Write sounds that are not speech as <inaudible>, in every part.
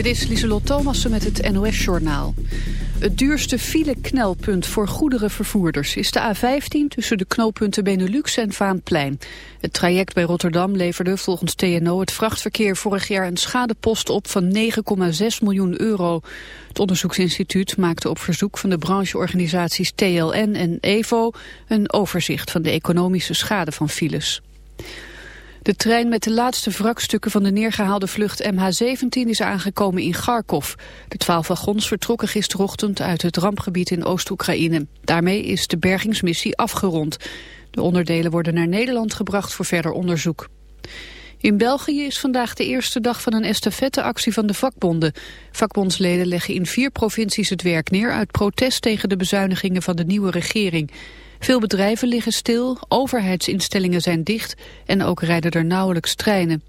Dit is Lieselot Thomassen met het NOS-journaal. Het duurste file-knelpunt voor goederenvervoerders is de A15 tussen de knooppunten Benelux en Vaanplein. Het traject bij Rotterdam leverde volgens TNO het vrachtverkeer vorig jaar een schadepost op van 9,6 miljoen euro. Het onderzoeksinstituut maakte op verzoek van de brancheorganisaties TLN en EVO een overzicht van de economische schade van files. De trein met de laatste wrakstukken van de neergehaalde vlucht MH17 is aangekomen in Kharkov. De twaalf wagons vertrokken gisterochtend uit het rampgebied in Oost-Oekraïne. Daarmee is de bergingsmissie afgerond. De onderdelen worden naar Nederland gebracht voor verder onderzoek. In België is vandaag de eerste dag van een estafetteactie van de vakbonden. Vakbondsleden leggen in vier provincies het werk neer uit protest tegen de bezuinigingen van de nieuwe regering. Veel bedrijven liggen stil, overheidsinstellingen zijn dicht en ook rijden er nauwelijks treinen.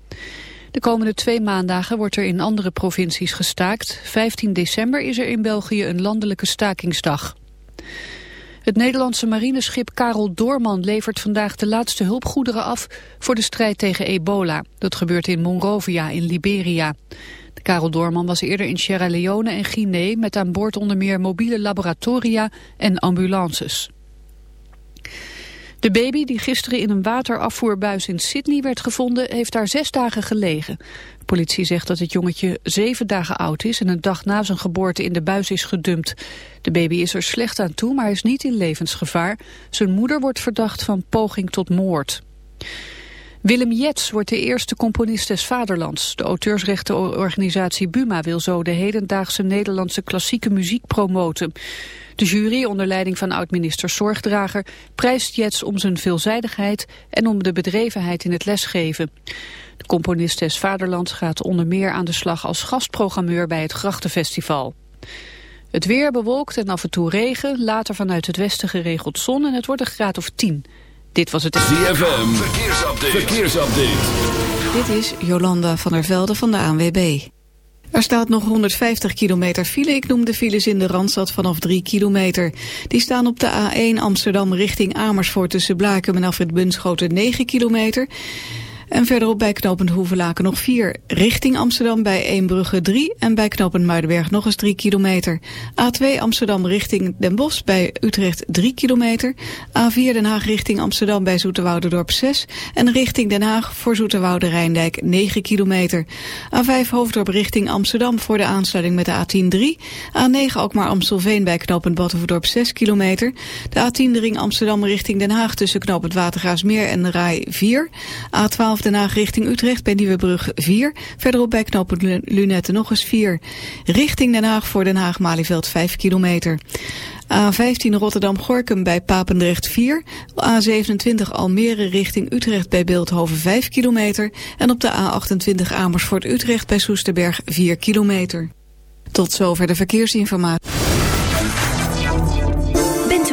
De komende twee maandagen wordt er in andere provincies gestaakt. 15 december is er in België een landelijke stakingsdag. Het Nederlandse marineschip Karel Doorman levert vandaag de laatste hulpgoederen af voor de strijd tegen ebola. Dat gebeurt in Monrovia in Liberia. De Karel Doorman was eerder in Sierra Leone en Guinea met aan boord onder meer mobiele laboratoria en ambulances. De baby die gisteren in een waterafvoerbuis in Sydney werd gevonden heeft daar zes dagen gelegen. De politie zegt dat het jongetje zeven dagen oud is en een dag na zijn geboorte in de buis is gedumpt. De baby is er slecht aan toe, maar is niet in levensgevaar. Zijn moeder wordt verdacht van poging tot moord. Willem Jets wordt de eerste componist des vaderlands. De auteursrechtenorganisatie Buma wil zo de hedendaagse Nederlandse klassieke muziek promoten. De jury onder leiding van oud-minister Zorgdrager prijst Jets om zijn veelzijdigheid en om de bedrevenheid in het lesgeven. De componist des Vaderlands gaat onder meer aan de slag als gastprogrammeur bij het Grachtenfestival. Het weer bewolkt en af en toe regen, later vanuit het westen geregeld zon en het wordt een graad of 10. Dit was het... ZFM, verkeersupdate. verkeersupdate. Dit is Jolanda van der Velde van de ANWB. Er staat nog 150 kilometer file. Ik noem de files in de Randstad vanaf 3 kilometer. Die staan op de A1 Amsterdam richting Amersfoort tussen Blaken en Afrit Bunschoten 9 kilometer. En verderop bij knooppunt Hoevelaken nog 4. Richting Amsterdam bij Eembrugge 3 en bij knooppunt Muidenberg nog eens 3 kilometer. A2 Amsterdam richting Den Bosch bij Utrecht 3 kilometer. A4 Den Haag richting Amsterdam bij Zoeterwouderdorp 6. En richting Den Haag voor Zoeterwoude Rijndijk 9 kilometer. A5 Hoofddorp richting Amsterdam voor de aansluiting met de A10 3. A9 ook maar Amstelveen bij knooppunt Battenverdorp 6 kilometer. De A10 de ring Amsterdam richting Den Haag tussen knooppunt Watergraafsmeer en de Rij 4. A12 Den Haag richting Utrecht bij Nieuwebrug 4. Verderop bij knooppunt Lunette nog eens 4. Richting Den Haag voor Den Haag-Malieveld 5 kilometer. A15 Rotterdam-Gorkum bij Papendrecht 4. A27 Almere richting Utrecht bij Beeldhoven 5 kilometer. En op de A28 Amersfoort-Utrecht bij Soesterberg 4 kilometer. Tot zover de verkeersinformatie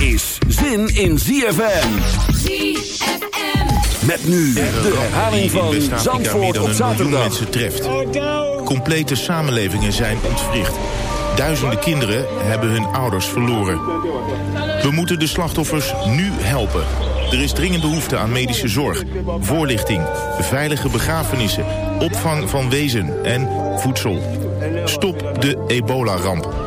is zin in ZFM. ZFM. Met nu de herhaling van Zandvoort op zaterdag. mensen treft. Complete samenlevingen zijn ontwricht. Duizenden kinderen hebben hun ouders verloren. We moeten de slachtoffers nu helpen. Er is dringend behoefte aan medische zorg, voorlichting, veilige begrafenissen, opvang van wezen en voedsel. Stop de ebola-ramp.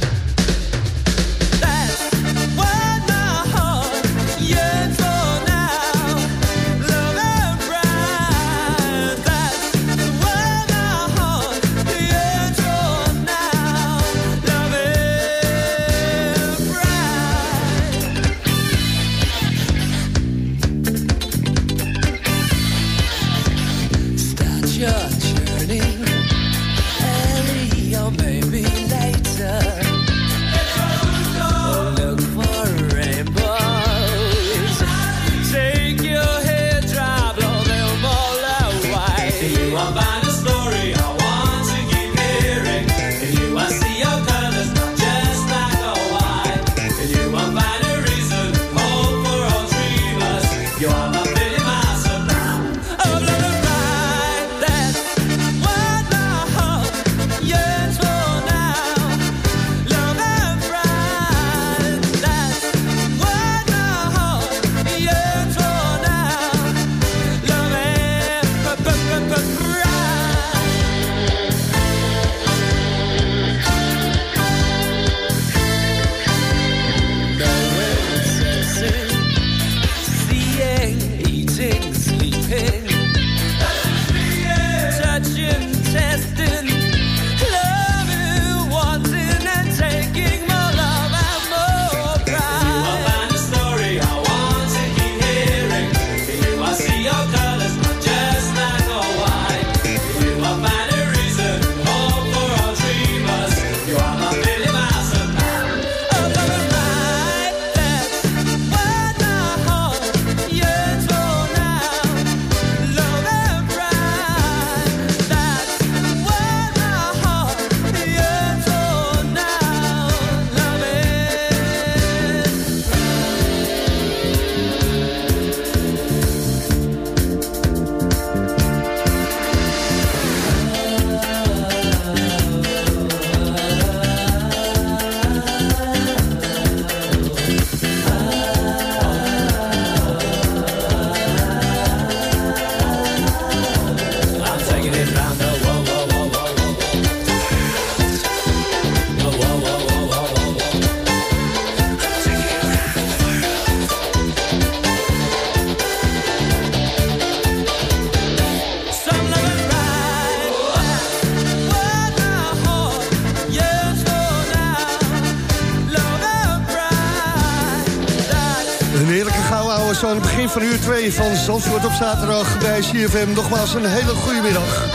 Begin van uur 2 van Zandvoort op zaterdag bij CFM. Nogmaals een hele goede middag.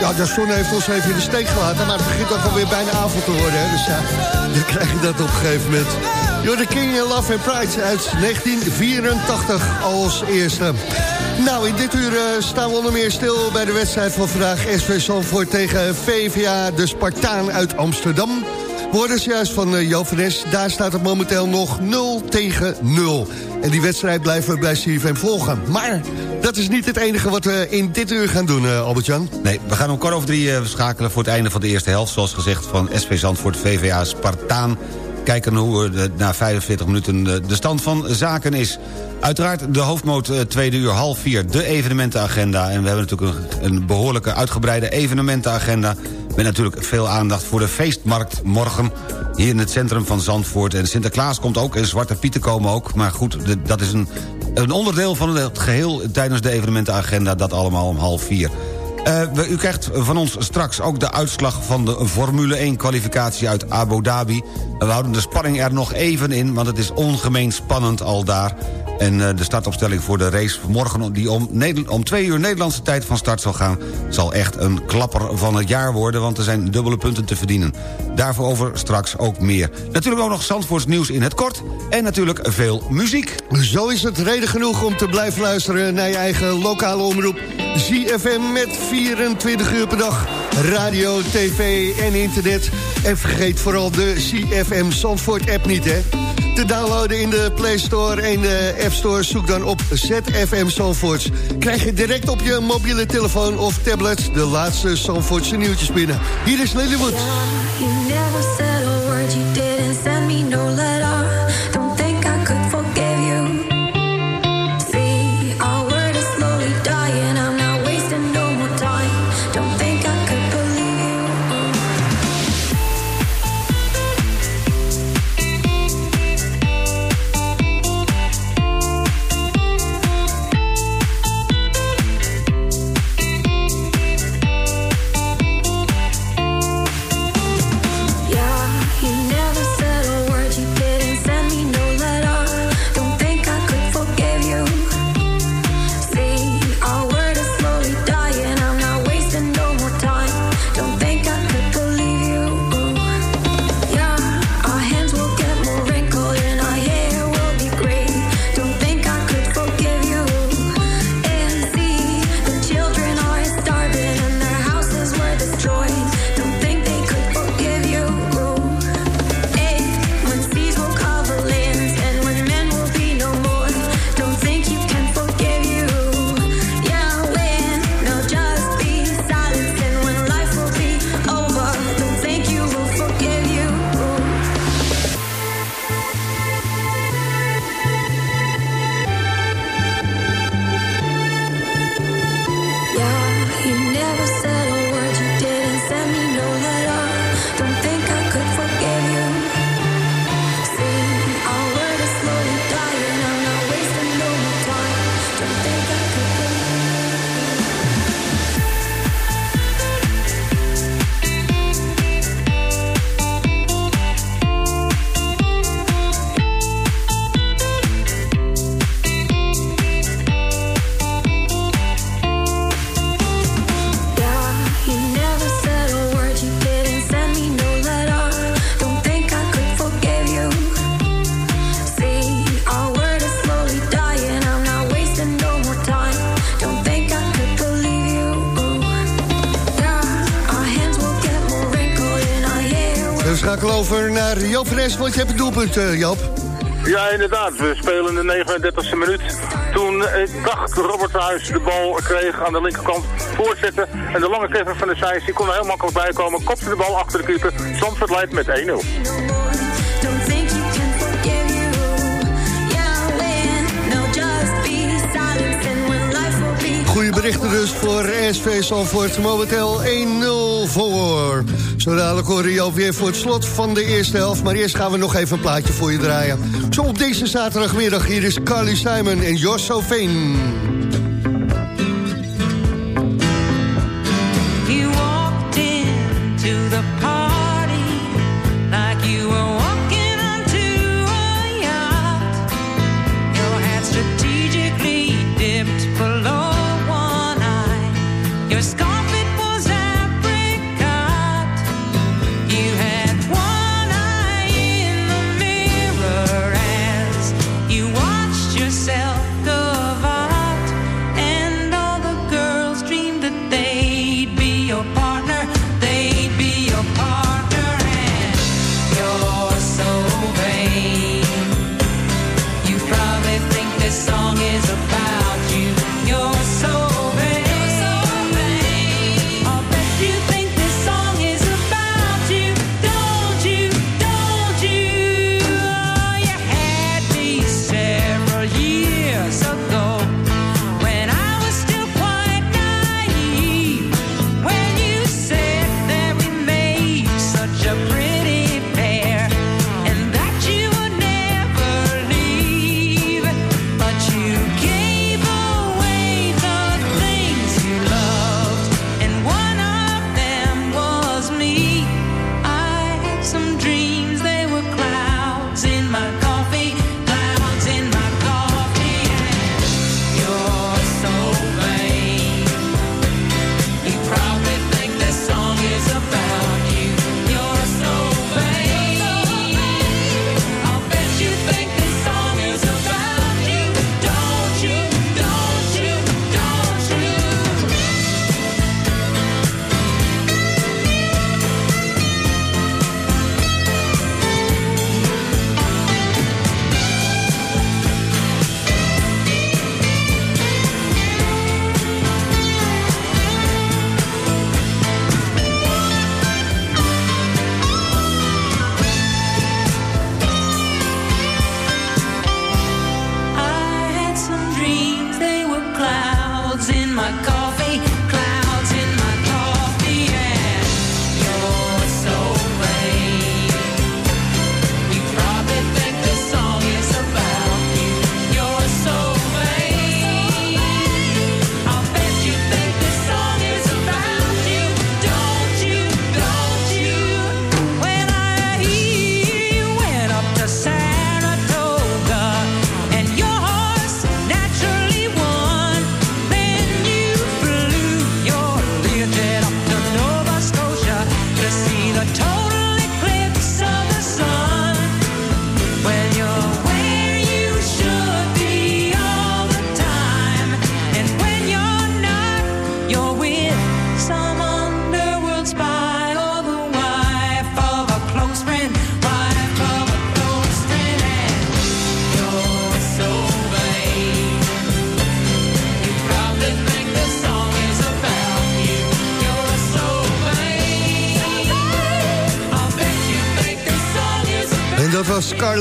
Ja, de zon heeft ons even in de steek gelaten, maar het begint ook alweer bijna avond te worden. Hè? Dus ja, dan krijg je dat op een gegeven moment. You're King in Love and Pride uit 1984 als eerste. Nou, in dit uur uh, staan we onder meer stil bij de wedstrijd van vandaag. SV Zandvoort tegen VVA, de Spartaan uit Amsterdam. Ze juist van uh, Jovenes. Daar staat het momenteel nog 0 tegen 0. En die wedstrijd blijven we bij CFM volgen. Maar dat is niet het enige wat we in dit uur gaan doen, uh, Albert-Jan. Nee, we gaan om kwart over drie uh, schakelen voor het einde van de eerste helft. Zoals gezegd van SV Zandvoort, VVA Spartaan. Kijken hoe uh, na 45 minuten de stand van zaken is. Uiteraard de hoofdmoot tweede uur half vier, de evenementenagenda. En we hebben natuurlijk een, een behoorlijke uitgebreide evenementenagenda... met natuurlijk veel aandacht voor de feestmarkt morgen hier in het centrum van Zandvoort. En Sinterklaas komt ook en Zwarte Pieten komen ook. Maar goed, dat is een, een onderdeel van het geheel tijdens de evenementenagenda. Dat allemaal om half vier. Uh, u krijgt van ons straks ook de uitslag van de Formule 1 kwalificatie uit Abu Dhabi. We houden de spanning er nog even in, want het is ongemeen spannend al daar. En uh, de startopstelling voor de race morgen die om, om twee uur Nederlandse tijd van start zal gaan... zal echt een klapper van het jaar worden, want er zijn dubbele punten te verdienen. Daarvoor over straks ook meer. Natuurlijk ook nog Zandvoorts nieuws in het kort en natuurlijk veel muziek. Zo is het reden genoeg om te blijven luisteren naar je eigen lokale omroep. ZFM met 24 uur per dag. Radio, tv en internet. En vergeet vooral de CFM Zandvoort app niet, hè. Te downloaden in de Play Store en de App Store. Zoek dan op ZFM Zandvoorts. Krijg je direct op je mobiele telefoon of tablet... de laatste Zandvoortse nieuwtjes binnen. Hier is Lilywood. Je hebt een doelpunt, uh. Ja, inderdaad. We spelen de 39e minuut. Toen uh, dacht Robert Huis de bal kreeg aan de linkerkant voortzetten. En de lange treffer van de Seis, die kon er heel makkelijk bij komen. Kopte de bal achter de keeper. Zandvoort leidt met 1-0. Goede berichten dus voor SV Salvoort. Momenteel 1-0 voor. Zo dadelijk horen je weer voor het slot van de eerste helft. Maar eerst gaan we nog even een plaatje voor je draaien. Zo op deze zaterdagmiddag hier is Carly Simon en Jos Soveen.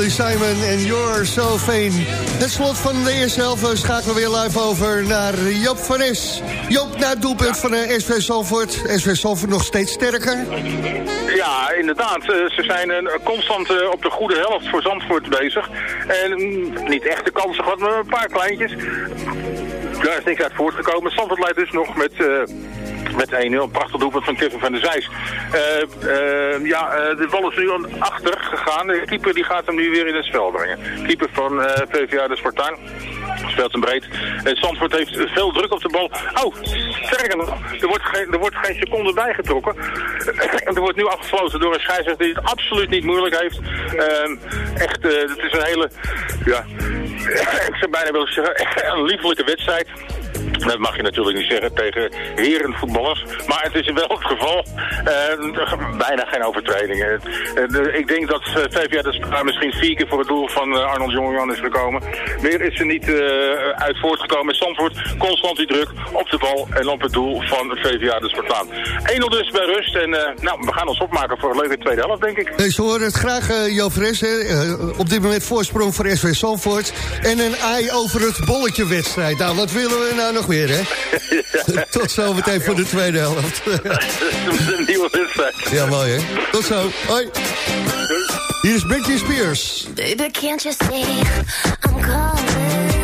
Simon en You're So. Het slot van de eerste helft schakelen we weer live over naar Joop van Es. Joop, naar het doelpunt van de SV Zalvoort. SV Zalvoort nog steeds sterker? Ja, inderdaad. Ze zijn constant op de goede helft voor Zandvoort bezig. En mm, niet echt de kansen gehad, maar een paar kleintjes. Daar is niks uit voortgekomen. Zandvoort leidt dus nog met met 1-0. Een prachtig doelpunt van Kevin van der Zijs. Uh, ja, uh, de bal is nu achter gegaan. De keeper die gaat hem nu weer in het spel brengen. Keeper van PVA de Spartaan speelt hem breed. En Zandvoort heeft veel druk op de bal. Oh, sterker er wordt geen, er wordt geen seconde bijgetrokken. <clears throat> en er wordt nu afgesloten door een scheidsrechter die het absoluut niet moeilijk heeft. Uh, echt, het is een hele, ja, <clears throat> ik zou bijna willen zeggen, <laughs> een liefelijke wedstrijd. Dat mag je natuurlijk niet zeggen tegen herenvoetballers. Maar het is wel het geval. Uh, bijna geen overtredingen. Uh, ik denk dat uh, VVA de misschien vier keer voor het doel van Arnold Jongejan is gekomen. Meer is er niet uit voortgekomen. Zandvoort constant die druk op de bal en op het doel van VVA de Spartaan. 1-0 dus bij rust. En nou, we gaan ons opmaken voor een leuke tweede helft, denk ik. Ze horen het graag, uh, Jo op dit moment voorsprong voor SV Zandvoort. En een ei over het bolletje wedstrijd. Nou, wat willen we nou nog weer, hè? <laughs> Tot zo meteen voor de tweede helft. <laughs> Dat is een nieuwe wedstrijd. Ja, mooi, hè? Tot zo. Hoi. Hier is Britney Spears. Baby, can't you see I'm calling?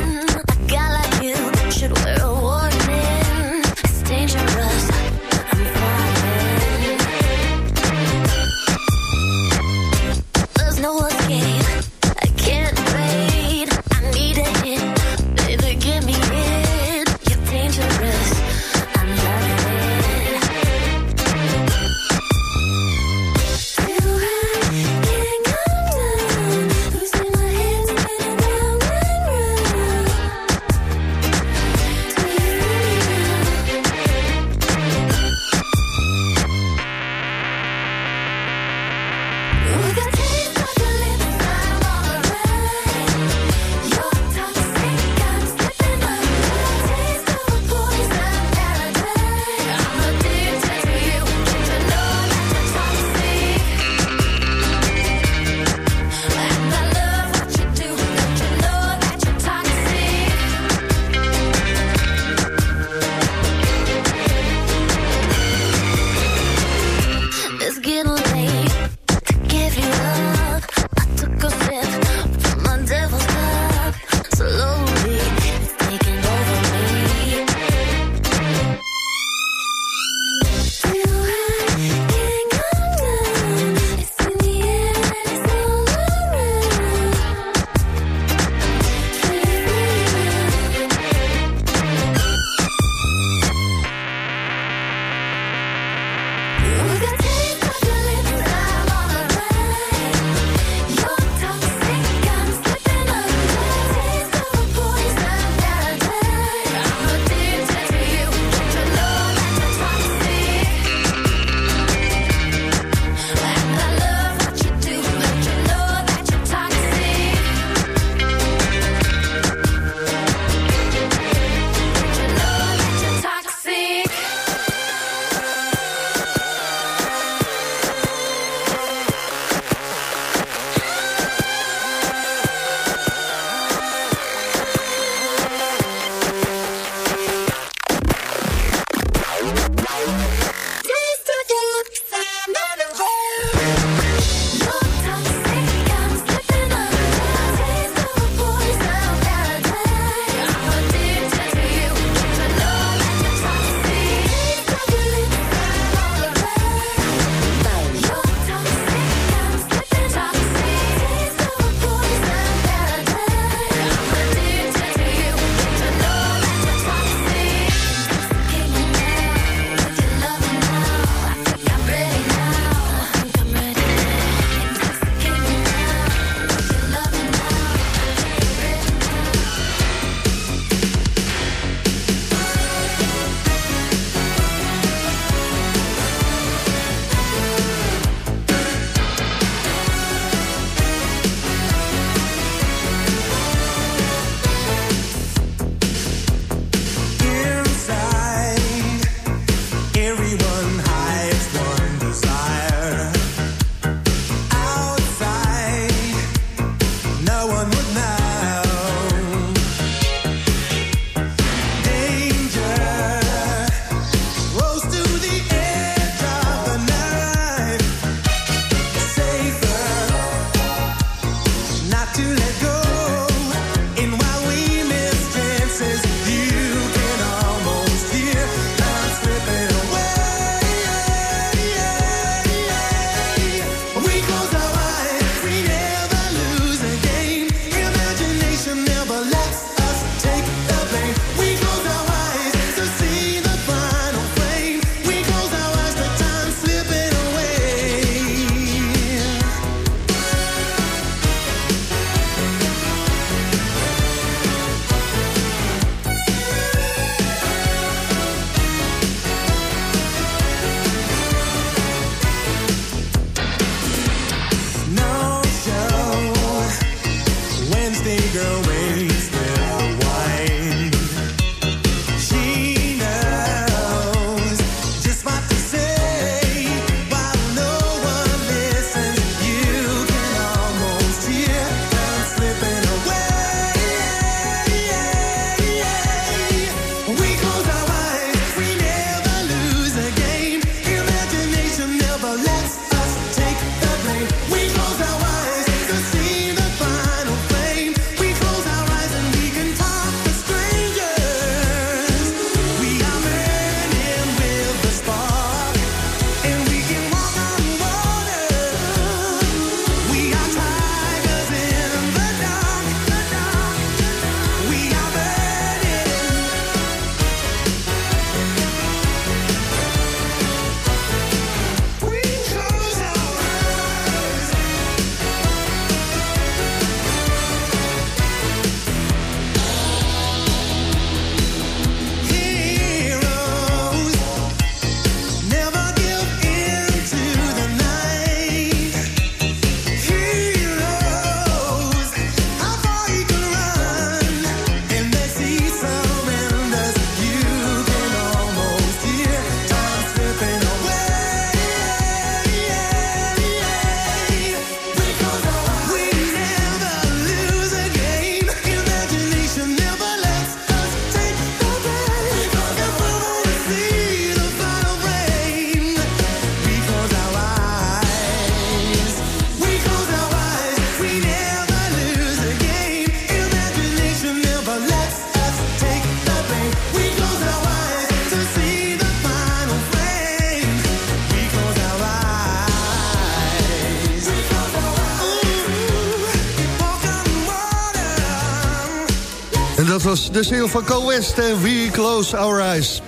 Was de single van Co West en We Close Our Eyes.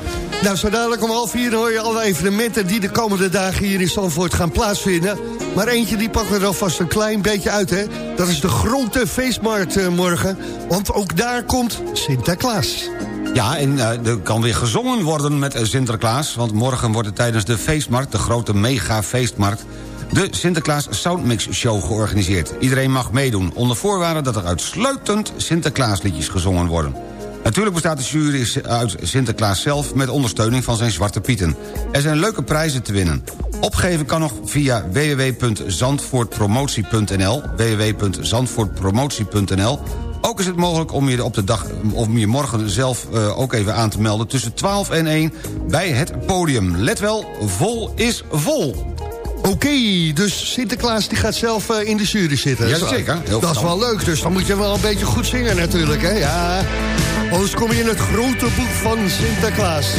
Nou, zo dadelijk om half vier hoor je alle evenementen... die de komende dagen hier in Zandvoort gaan plaatsvinden. Maar eentje die pakken we er alvast een klein beetje uit, hè. Dat is de grote feestmarkt uh, morgen. Want ook daar komt Sinterklaas. Ja, en uh, er kan weer gezongen worden met Sinterklaas... want morgen wordt er tijdens de feestmarkt, de grote mega-feestmarkt... de Sinterklaas Soundmix Show georganiseerd. Iedereen mag meedoen, onder voorwaarde dat er uitsluitend Sinterklaasliedjes gezongen worden. Natuurlijk bestaat de jury uit Sinterklaas zelf... met ondersteuning van zijn Zwarte Pieten. Er zijn leuke prijzen te winnen. Opgeven kan nog via www.zandvoortpromotie.nl www.zandvoortpromotie.nl ook is het mogelijk om je op de dag om je morgen zelf uh, ook even aan te melden... tussen 12 en 1 bij het podium. Let wel, vol is vol. Oké, okay, dus Sinterklaas die gaat zelf uh, in de jury zitten. Jazeker. Dat is wel leuk, dus dan moet je wel een beetje goed zingen natuurlijk, hè? Ja, anders kom je in het grote boek van Sinterklaas.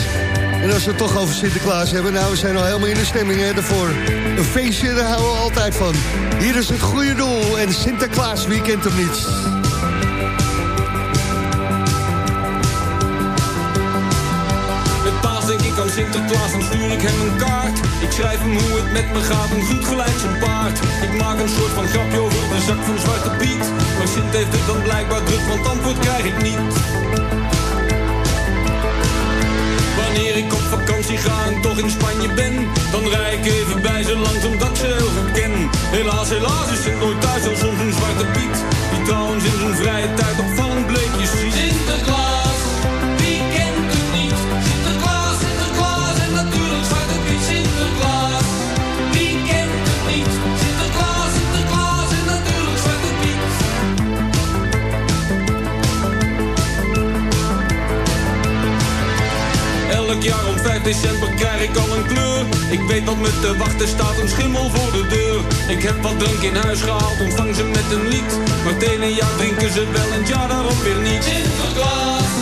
En als we het toch over Sinterklaas hebben... nou, we zijn al helemaal in de stemming hè, ervoor. Een feestje, daar houden we altijd van. Hier is het goede doel en Sinterklaas, wie kent hem niet? denk ik aan Sinterklaas, dan stuur ik hem een kaart. Schrijf hem hoe het met me gaat, een goed gelijk zijn paard. Ik maak een soort van grapje over mijn zak van Zwarte Piet. Maar Sint heeft het dan blijkbaar druk, want antwoord krijg ik niet. Wanneer ik op vakantie ga en toch in Spanje ben Dan rij ik even bij ze langs omdat ze heel goed ken Helaas, helaas is het nooit thuis als soms een zwarte piet Die trouwens in zijn vrije tijd opvallend bleekjes ziet Sinterklaas, december krijg ik al een kleur. Ik weet wat me te wachten staat, een schimmel voor de deur. Ik heb wat drank in huis gehaald, ontvang ze met een lied. Maar het ene jaar drinken ze wel en jaar daarop weer niet.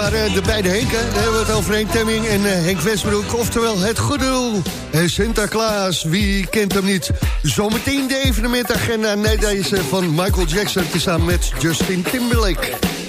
waren de beide Henken. Daar hebben we het over Henk Temming en eh, Henk Westbroek. Oftewel het goede doel. En Sinterklaas, wie kent hem niet? Zometeen de evenementagenda. Nee, deze van Michael Jackson... tezamen met Justin Timberlake.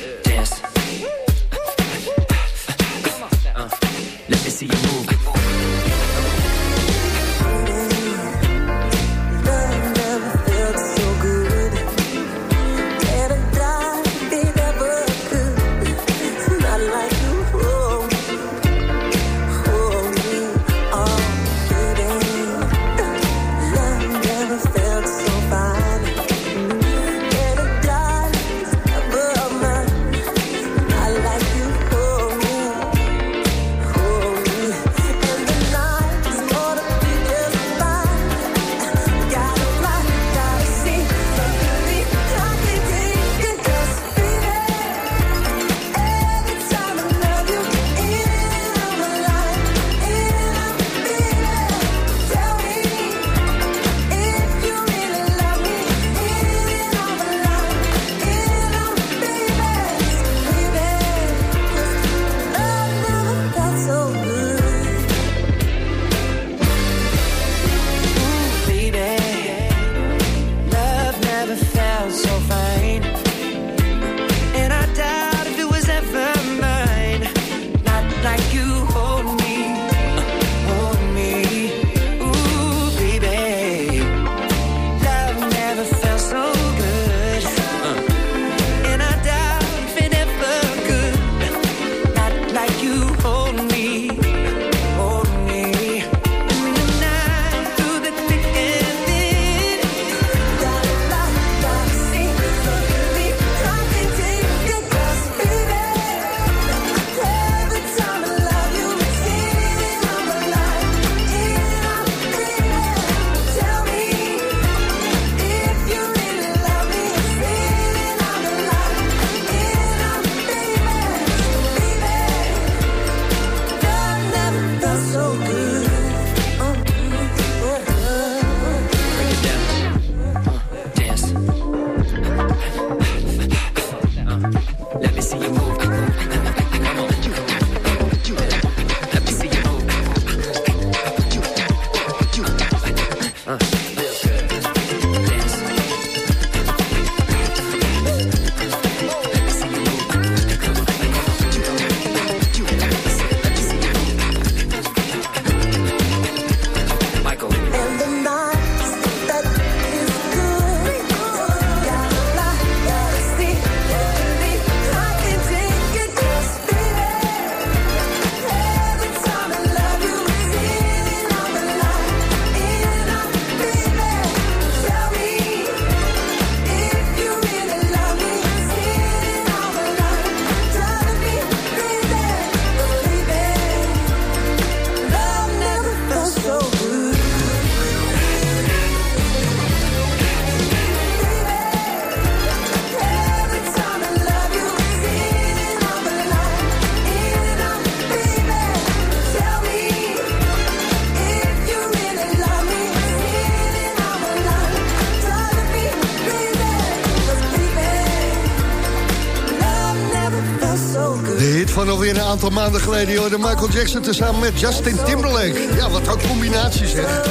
Maanden geleden. Hoor. De Michael Jackson tezamen met Justin Timberlake. Ja, wat ook combinaties, zeg.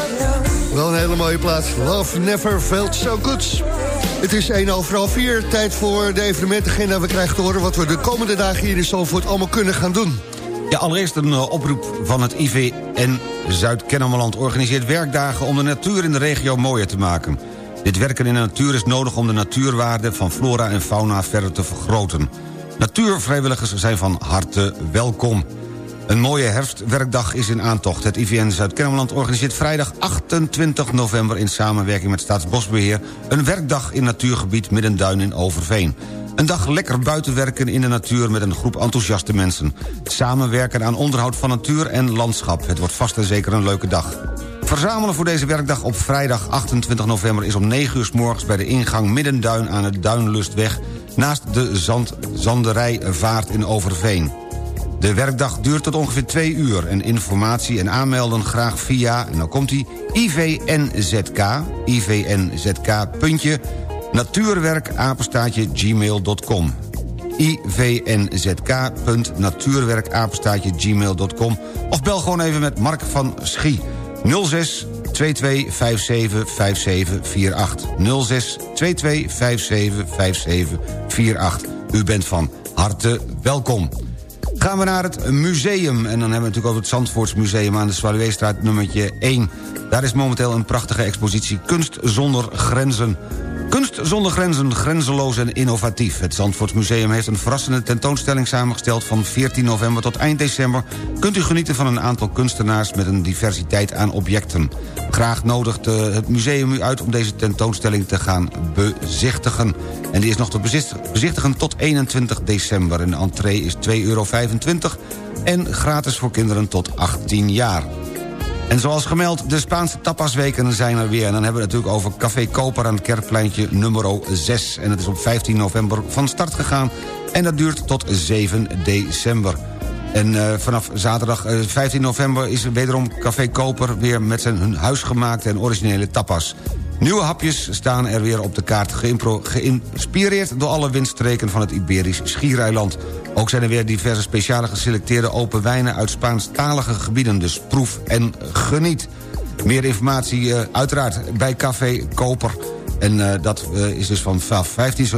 Wel een hele mooie plaats. Love never felt so good. Het is 1 over half 4. Tijd voor de evenementagenda. We krijgen te horen wat we de komende dagen hier in Zalvoort allemaal kunnen gaan doen. Ja, allereerst een eh, oproep van het IVN Zuid-Kennemerland... organiseert werkdagen om de natuur in de regio mooier te maken. Dit werken in de natuur is nodig om de natuurwaarde van flora en fauna verder te vergroten. Natuurvrijwilligers zijn van harte welkom. Een mooie herfstwerkdag is in aantocht. Het IVN Zuid-Kennemerland organiseert vrijdag 28 november... in samenwerking met Staatsbosbeheer... een werkdag in natuurgebied Middenduin in Overveen. Een dag lekker buiten werken in de natuur met een groep enthousiaste mensen. Samenwerken aan onderhoud van natuur en landschap. Het wordt vast en zeker een leuke dag. Verzamelen voor deze werkdag op vrijdag 28 november... is om 9 uur s morgens bij de ingang Middenduin aan het Duinlustweg... naast de zand, Zanderijvaart in Overveen. De werkdag duurt tot ongeveer 2 uur... en informatie en aanmelden graag via, en dan komt hij... IVNZK, IVNZK, puntje, natuurwerkapenstaatje gmail.com ivnzk.natuurwerkapenstaatje.gmail.com of bel gewoon even met Mark van Schie. 06 22 57 57 48 06 22 57 57 48 U bent van harte welkom. Gaan we naar het museum. En dan hebben we natuurlijk over het Zandvoortsmuseum... aan de Zwaluweestraat nummertje 1. Daar is momenteel een prachtige expositie Kunst zonder grenzen. Kunst zonder grenzen, grenzeloos en innovatief. Het Zandvoortsmuseum heeft een verrassende tentoonstelling samengesteld... van 14 november tot eind december... kunt u genieten van een aantal kunstenaars... met een diversiteit aan objecten. Graag nodigt eh, het museum u uit om deze tentoonstelling te gaan bezichtigen. En die is nog te bezichtigen tot 21 december. En de entree is 2,25 euro en gratis voor kinderen tot 18 jaar. En zoals gemeld, de Spaanse tapasweken zijn er weer. En dan hebben we het natuurlijk over Café Koper aan het Kerkpleintje nummer 6. En het is op 15 november van start gegaan. En dat duurt tot 7 december. En uh, vanaf zaterdag uh, 15 november is er wederom Café Koper... weer met zijn huisgemaakte en originele tapas. Nieuwe hapjes staan er weer op de kaart... geïnspireerd door alle windstreken van het Iberisch Schiereiland. Ook zijn er weer diverse speciale geselecteerde open wijnen... uit Spaanstalige gebieden, dus proef en geniet. Meer informatie uh, uiteraard bij Café Koper... En uh, dat uh, is dus van 15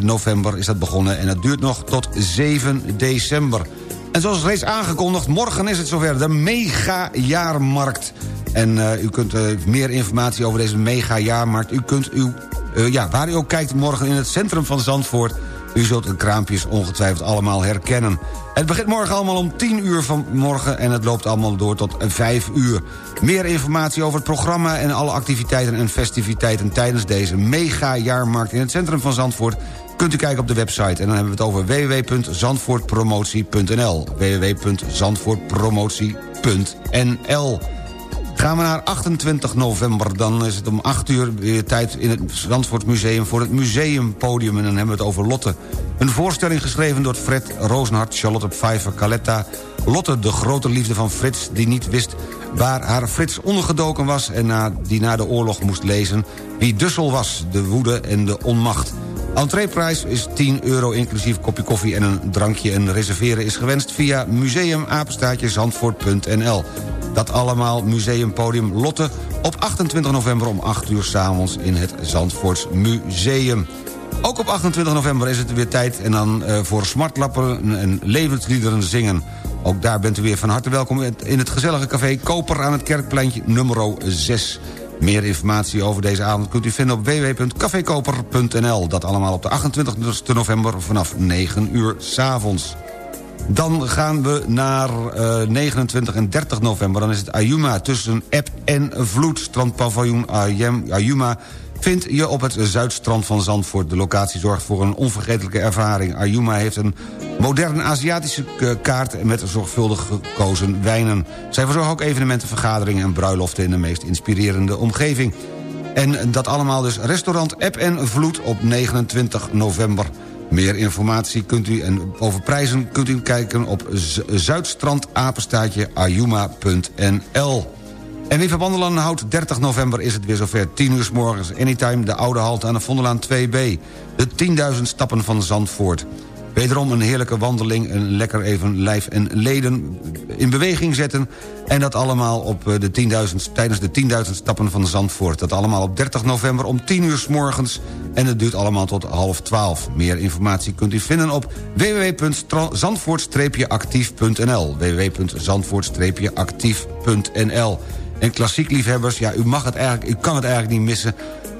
november is dat begonnen... en dat duurt nog tot 7 december. En zoals reeds aangekondigd, morgen is het zover. De mega-jaarmarkt. En uh, u kunt uh, meer informatie over deze mega-jaarmarkt... u kunt uw, uh, ja, waar u ook kijkt morgen in het centrum van Zandvoort... u zult de kraampjes ongetwijfeld allemaal herkennen. Het begint morgen allemaal om 10 uur van morgen... en het loopt allemaal door tot 5 uur. Meer informatie over het programma en alle activiteiten en festiviteiten... tijdens deze mega-jaarmarkt in het centrum van Zandvoort kunt u kijken op de website. En dan hebben we het over www.zandvoortpromotie.nl www.zandvoortpromotie.nl Gaan we naar 28 november, dan is het om 8 uur weer tijd in het Zandvoortmuseum voor het museumpodium. En dan hebben we het over Lotte. Een voorstelling geschreven door Fred Rozenhart, Charlotte Pfeiffer, Caletta... Lotte, de grote liefde van Frits, die niet wist waar haar Frits ondergedoken was... en na, die na de oorlog moest lezen wie Dussel was, de woede en de onmacht. Entreeprijs is 10 euro inclusief kopje koffie en een drankje. En reserveren is gewenst via museumapenstaatjezandvoort.nl. Dat allemaal Museumpodium Lotte op 28 november om 8 uur s'avonds in het Zandvoorts Museum. Ook op 28 november is het weer tijd en dan uh, voor smartlappen en levensliederen zingen. Ook daar bent u weer van harte welkom in het gezellige café Koper aan het Kerkpleintje nummer 6. Meer informatie over deze avond kunt u vinden op www.cafekoper.nl. Dat allemaal op de 28 november vanaf 9 uur s'avonds. Dan gaan we naar uh, 29 en 30 november. Dan is het Ayuma tussen App en Vloed. Strandpaviljoen Ayuma vind je op het zuidstrand van Zandvoort. De locatie zorgt voor een onvergetelijke ervaring. Ayuma heeft een moderne Aziatische kaart... met zorgvuldig gekozen wijnen. Zij verzorgen ook evenementen, vergaderingen en bruiloften... in de meest inspirerende omgeving. En dat allemaal dus restaurant App en Vloed op 29 november. Meer informatie kunt u en over prijzen kunt u kijken op zuidstrandapenstaatje ayuma.nl. En wie van Wandeland houdt 30 november is het weer zover. 10 uur s morgens, anytime, de oude halte aan de Vondelaan 2B. De 10.000 stappen van Zandvoort. Wederom een heerlijke wandeling, een lekker even lijf en leden in beweging zetten. En dat allemaal op eh, de 10.000, tijdens de 10.000 stappen van Zandvoort. Dat allemaal op 30 november om 10 uur s morgens. En het duurt allemaal tot half 12. Meer informatie kunt u vinden op www.zandvoort-actief.nl www.zandvoort-actief.nl En klassiek liefhebbers, ja, u, mag het eigenlijk, u kan het eigenlijk niet missen...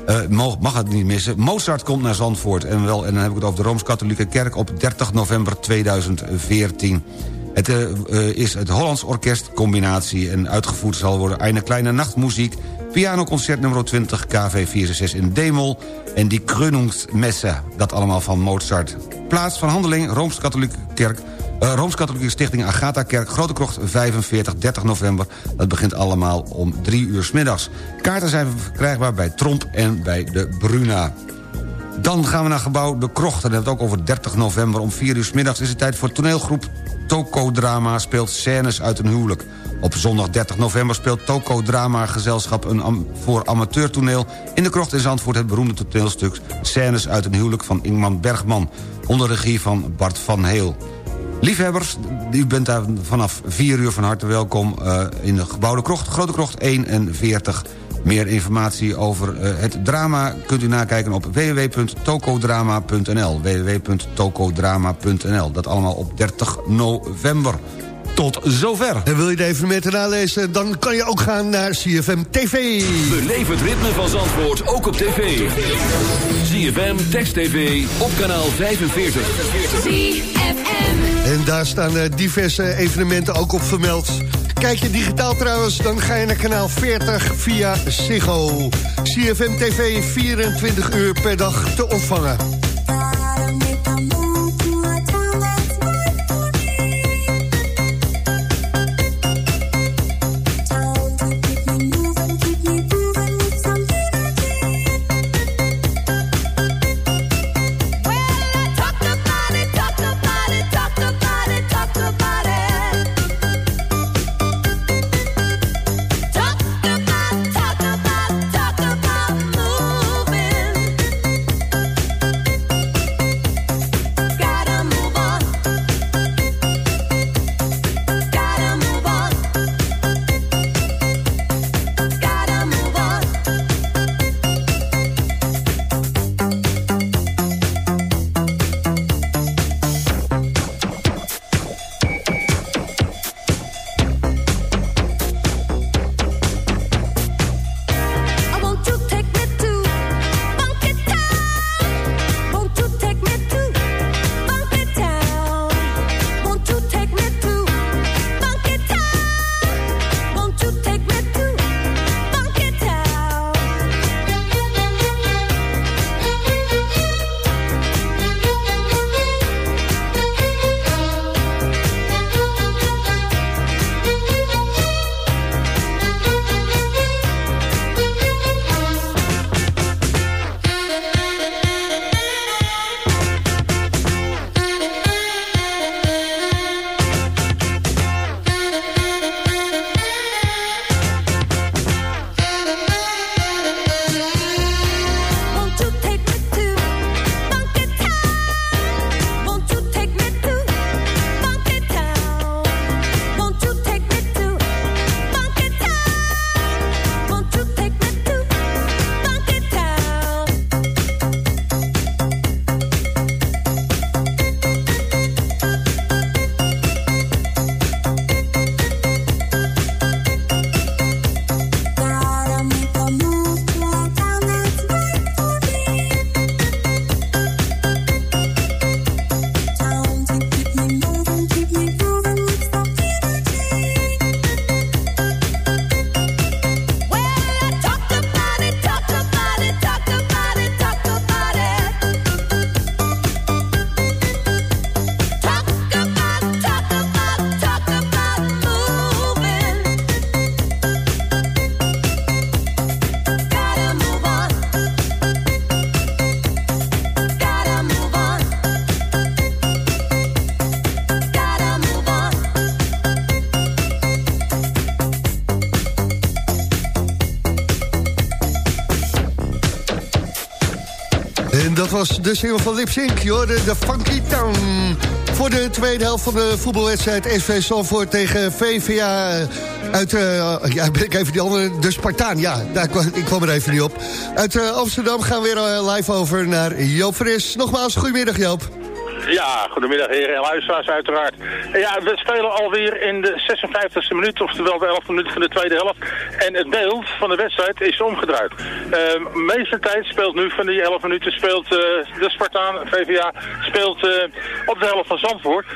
Uh, mag, mag het niet missen. Mozart komt naar Zandvoort. En, wel, en dan heb ik het over de Rooms-Katholieke Kerk op 30 november 2014. Het eh, eh, is het Hollands Orkest combinatie en uitgevoerd zal worden... Eine Kleine Nachtmuziek, pianoconcert nummer 20... KV 466 in D-mol en die Krönungsmesse. Dat allemaal van Mozart. Plaats van handeling Rooms-Katholieke Kerk... Uh, Rooms-Katholieke Stichting Agatha Kerk, Grote Krocht 45, 30 november. Dat begint allemaal om 3 uur s middags. Kaarten zijn verkrijgbaar bij Tromp en bij de Bruna. Dan gaan we naar gebouw De Krocht. En dat ook over 30 november. Om 4 uur middags is het tijd voor toneelgroep Tokodrama... speelt scènes uit een huwelijk. Op zondag 30 november speelt Tokodrama gezelschap... Een voor amateurtoneel in De Krocht in Zandvoort... het beroemde toneelstuk Scènes uit een huwelijk van Ingman Bergman... onder regie van Bart van Heel. Liefhebbers, u bent daar vanaf 4 uur van harte welkom... Uh, in de gebouwde krocht, Grote Krocht 41. Meer informatie over uh, het drama kunt u nakijken op www.tokodrama.nl. www.tokodrama.nl. Dat allemaal op 30 november. Tot zover. En wil je de evenementen nalezen, dan kan je ook gaan naar CFM TV. Beleef het ritme van Zandvoort, ook op tv. CFM, Text TV, op kanaal 45. En daar staan uh, diverse evenementen ook op vermeld. Kijk je digitaal trouwens, dan ga je naar kanaal 40 via Ziggo. CFM TV 24 uur per dag te ontvangen. De single van Lip Sync, de, Funky Town. Voor de tweede helft van de voetbalwedstrijd SV Salvoort tegen VVA uit... Uh, ja, ben ik even die andere, de Spartaan, ja, daar kwam, ik kwam er even niet op. Uit uh, Amsterdam gaan we weer live over naar Joop Fris. Nogmaals, goedemiddag Joop. Ja, goedemiddag heren en luisteraars uiteraard. Ja, we spelen alweer in de 56e minuut, oftewel de 11e minuut van de tweede helft. En het beeld van de wedstrijd is omgedraaid. Uh, meeste tijd speelt nu van die 11 minuten speelt uh, de Spartaan, VVA, speelt uh, op de helft van Zandvoort.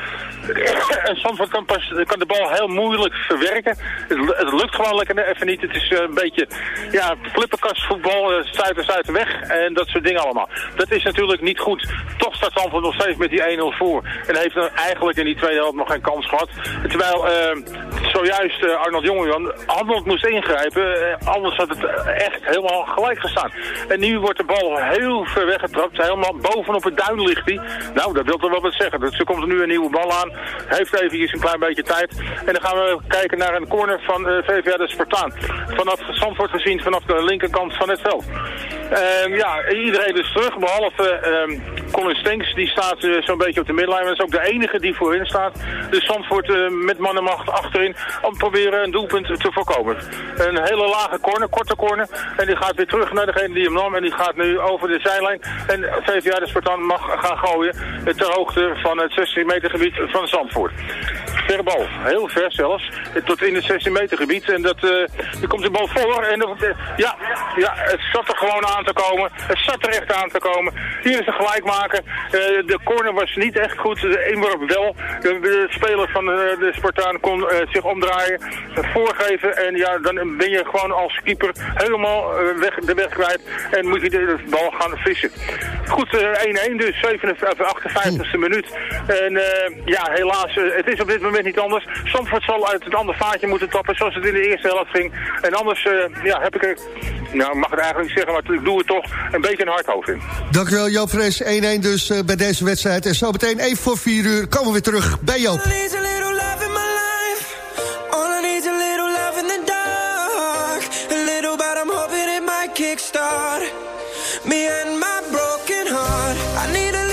<laughs> En Zandvoort kan, pas, kan de bal heel moeilijk verwerken. Het, lukt gewoon lekker even niet. Het is uh, een beetje ja, flipperkastvoetbal, stuiten, stuiten weg en dat soort dingen allemaal. Dat is natuurlijk niet goed. Toch staat Zandvoort nog steeds met die 1-0 voor. En heeft eigenlijk in die tweede helft nog geen kans gehad. Terwijl uh, zojuist uh, Arnold Jongejan handeld moest ingrijpen. Anders had het echt helemaal gelijk gestaan. En nu wordt de bal heel ver weggetrapt. Helemaal bovenop het duin ligt hij. Nou, dat wil toch wel wat zeggen. Dus er komt er nu een nieuwe bal aan. Heeft eventjes een klein beetje tijd. En dan gaan we kijken naar een corner van uh, VVA de Spartaan. Vanaf Zandvoort gezien, vanaf de linkerkant van het veld. Uh, ja, iedereen is terug, behalve uh, Colin Stenks. Die staat uh, zo'n beetje op de middenlijn. Dat is ook de enige die voorin staat. Dus Zandvoort uh, met mannenmacht achterin om te proberen een doelpunt te voorkomen. Een hele lage corner, korte corner. En die gaat weer terug naar degene die hem nam. En die gaat nu over de zijlijn. En VVA de Spartaan mag gaan gooien ter hoogte van het 16 meter gebied van Zandvoort. Verre bal, heel ver zelfs, tot in het 16 meter gebied. En dat, uh, komt de bal voor en ja, ja, het zat er gewoon aan te komen. Het zat er echt aan te komen. Hier is de gelijkmaker. Uh, de corner was niet echt goed, de inworp wel. De, de speler van de, de Spartaan kon zich omdraaien, voorgeven. En ja, dan ben je gewoon als keeper helemaal weg, de weg kwijt. En moet je de bal gaan vissen. Goed, 1-1 dus, 58e minuut. En ja, helaas, het is op dit moment niet anders. Zandvoort zal uit het andere vaatje moeten tappen zoals het in de eerste helft ging. En anders uh, ja, heb ik er, nou mag het eigenlijk niet zeggen, maar ik doe het toch een beetje een hard hoofd in. Dankjewel Joop Fres, 1-1 dus uh, bij deze wedstrijd. En zo meteen even voor 4 uur komen we weer terug bij Joop. Kickstart me and my broken heart. I need a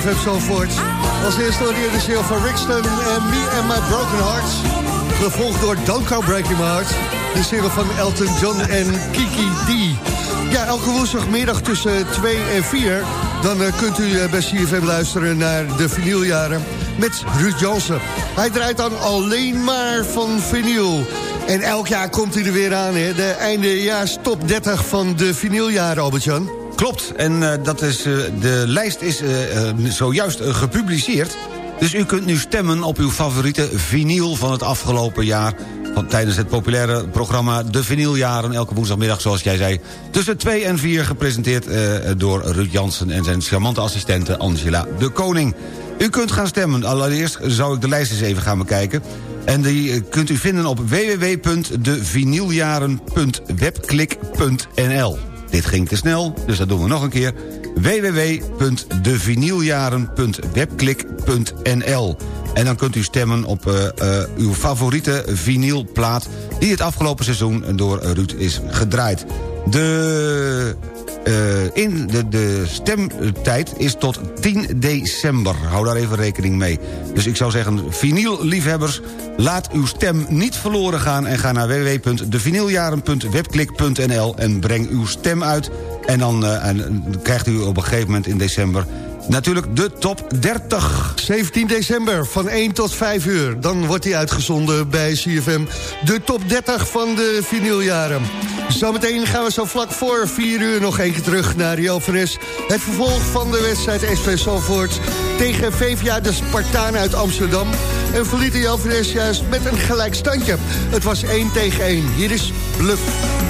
CFM Zalvoort. Als eerste hoor je de single van Rixton en Me and My Broken Hearts. Gevolgd door Don't Go Breaking My Heart. De single van Elton John en Kiki D. Ja, elke woensdagmiddag tussen 2 en 4... dan uh, kunt u uh, bij CFM luisteren naar de vinyljaren met Ruud Jansen. Hij draait dan alleen maar van vinyl. En elk jaar komt hij er weer aan, hè? de eindejaars top 30 van de vinyljaren, Albert-Jan. Klopt, en uh, dat is, uh, de lijst is uh, zojuist gepubliceerd. Dus u kunt nu stemmen op uw favoriete vinyl van het afgelopen jaar... Van, tijdens het populaire programma De Vinyljaren... elke woensdagmiddag, zoals jij zei, tussen 2 en 4... gepresenteerd door Ruud Jansen en zijn charmante assistente Angela de Koning. U kunt gaan stemmen. Allereerst zou ik de lijst eens even gaan bekijken. En die kunt u vinden op www.devinyljaren.webklik.nl. Dit ging te snel, dus dat doen we nog een keer. www.devinyljaren.webklik.nl En dan kunt u stemmen op uh, uh, uw favoriete vinylplaat... die het afgelopen seizoen door Ruud is gedraaid. De uh, in de, de stemtijd is tot 10 december. Hou daar even rekening mee. Dus ik zou zeggen, vinyl-liefhebbers... laat uw stem niet verloren gaan... en ga naar www.devinyljaren.webklik.nl en breng uw stem uit. En dan, uh, en, krijgt u op een gegeven moment in december Natuurlijk de top 30. 17 december van 1 tot 5 uur. Dan wordt hij uitgezonden bij CFM. De top 30 van de vinyljaren. Zometeen gaan we zo vlak voor 4 uur nog keer terug naar Jovenes. Het vervolg van de wedstrijd SV Salvoort tegen VVA de Spartaan uit Amsterdam. En verlieten Jovenes juist met een gelijk standje. Het was 1 tegen 1. Hier is Bluff.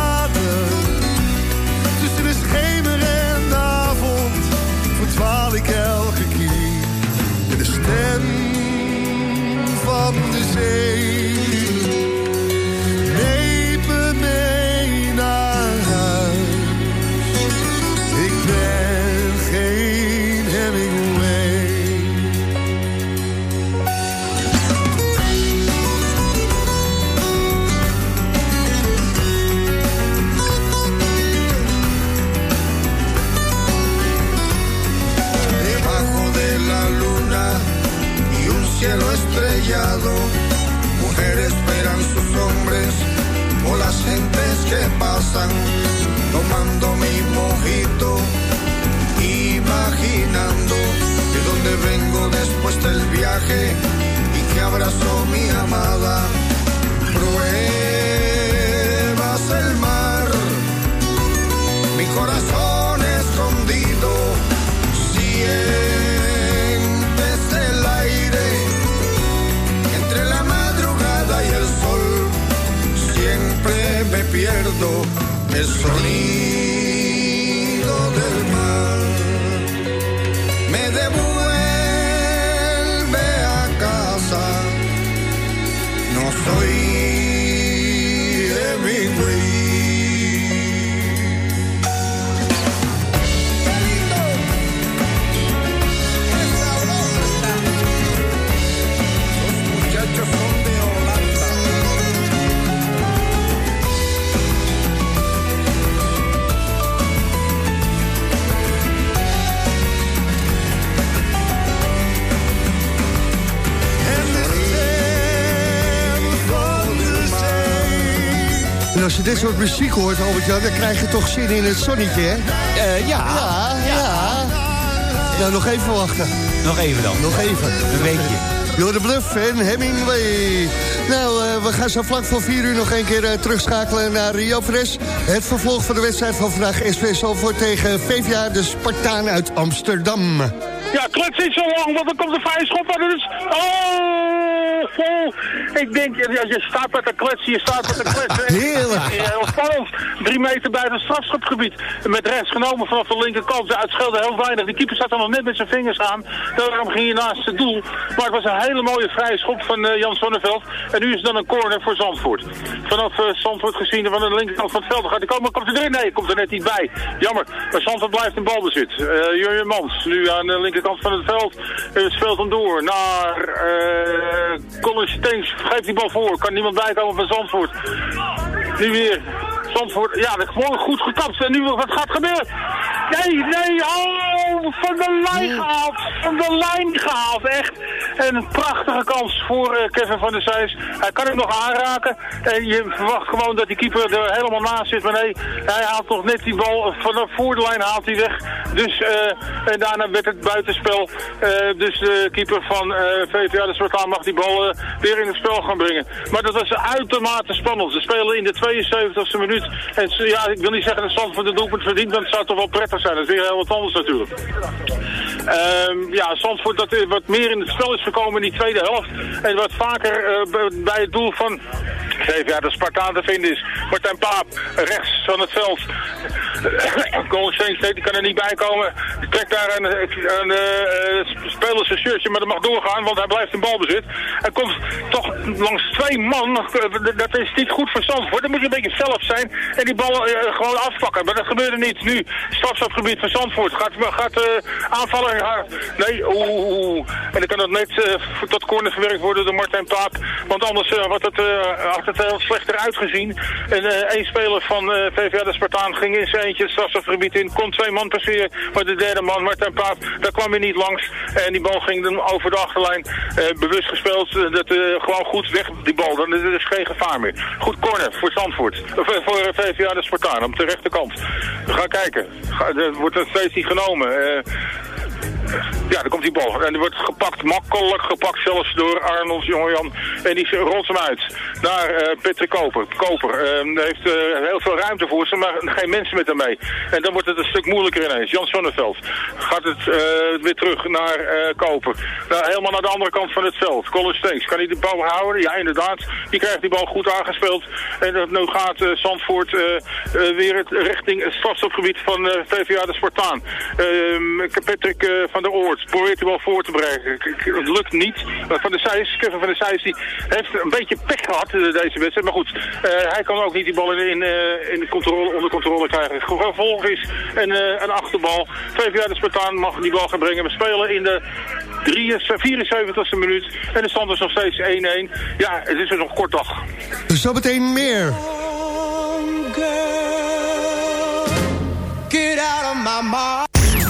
van de zee. Soort muziek hoort, Albert-Jan... dan krijg je toch zin in het zonnetje, hè? Uh, ja. Ja, ja. Nou, nog even wachten. Nog even dan. Nog even. Een weekje. Door de Bluff en Hemingway. Nou, uh, we gaan zo vlak voor 4 uur nog een keer uh, terugschakelen naar Rio Fres. Het vervolg van de wedstrijd van vandaag SV Salvoort tegen VVA de Spartaan uit Amsterdam. Ja, kluts niet zo lang, want dan komt de vrije schop. Dus, oh! Vol. Ik denk, ja, je staat met een kletsen, je staat met een kletsen. <laughs> Heerlijk. Heel spannend. Drie meter bij het strafschopgebied. Met rechts genomen vanaf de linkerkant. De uitschelde heel weinig. De keeper zat er nog net met zijn vingers aan. Daarom ging hij naast het doel. Maar het was een hele mooie vrije schop van uh, Jan Sonneveld. En nu is het dan een corner voor Zandvoort. Vanaf uh, Zandvoort gezien van de linkerkant van het veld. Gaat hij komen, komt hij erin? Nee, komt er net niet bij. Jammer. Maar Zandvoort blijft in balbezit. Uh, Jurjen Mans, nu aan de linkerkant van het veld. Uh, speelt hem door naar uh, Colin Steens. Geeft die bal voor. Kan niemand bijkomen van Zandvoort. Nu weer Zandvoort, ja, dat gewoon goed gekapt. En nu, wat gaat gebeuren? Nee, nee, oh, van de lijn gehaald. Van de lijn gehaald, echt. En een prachtige kans voor uh, Kevin van der Zijs. Hij kan hem nog aanraken. En je verwacht gewoon dat die keeper er helemaal naast zit. Maar nee, hij haalt toch net die bal vanaf voor de lijn haalt hij weg. Dus, uh, en daarna werd het buitenspel. Uh, dus de keeper van VVA de Spartaan mag die bal weer in het spel gaan brengen. Maar dat was uitermate spannend. Ze spelen in de 72e minuut. Ja, ik wil niet zeggen dat Zandvoort de doelpunt verdient, want het zou toch wel prettig zijn. Dat is weer heel wat anders natuurlijk. Um, ja, Zandvoort dat wat meer in het spel is gekomen in die tweede helft. En wat vaker uh, bij het doel van ja, de Spartaan te vinden is. Martijn Paap, rechts van het veld. <coughs> Steensteek, die kan er niet bij komen. Die trekt daar een, een uh, speler zijn shirtje, maar dat mag doorgaan, want hij blijft in balbezit. Hij komt toch langs twee man. Dat is niet goed voor Zandvoort. Dan moet je een beetje zelf zijn en die bal gewoon afpakken. Maar dat gebeurde niet. Nu, strafstapgebied van Zandvoort. Gaat, gaat uh. Nee, oeh. En dan kan dat net uh, tot corner verwerkt worden door Martijn Paap. Want anders wordt het, had het heel slechter uitgezien. En één speler van VVA de Spartaan ging in zijn eentje het in. Kon twee man passeren. Maar de derde man, Martijn Paap, daar kwam hij niet langs. En die bal ging dan over de achterlijn. bewust gespeeld. dat gewoon goed weg die bal. Dan is er geen gevaar meer. Goed corner voor Zandvoort. Of, voor VVA de Spartaan, op de rechterkant. We gaan kijken. Er wordt er steeds niet genomen. gracias. Ja, daar komt die bal. En die wordt gepakt, makkelijk gepakt zelfs door Arnold Jongejan. En die rolt hem uit naar uh, Patrick Koper. Koper uh, heeft uh, heel veel ruimte voor ze, maar geen mensen met hem mee. En dan wordt het een stuk moeilijker ineens. Jan Sonneveld gaat het weer terug naar Koper. Nou, helemaal naar de andere kant van het veld. Colin Steeks, kan hij de bal houden? Ja, inderdaad. Die krijgt die bal goed aangespeeld. En nu gaat Zandvoort weer richting het strafstopgebied van VVA de Spartaan. Ehm, Patrick van der Oort probeert hij wel voor te brengen. Het lukt niet. Van de Seis, Kevin van de Seis, die heeft een beetje pech gehad deze wedstrijd. Maar goed, uh, hij kan ook niet die bal in, uh, in controle, onder controle krijgen. Gevolg is een, uh, een achterbal. VVA de Spartaan mag die bal gaan brengen. We spelen in de 74e minuut. En de stand is nog steeds 1-1. Ja, het is dus nog kort dag. Zometeen meer. Get out of my mind.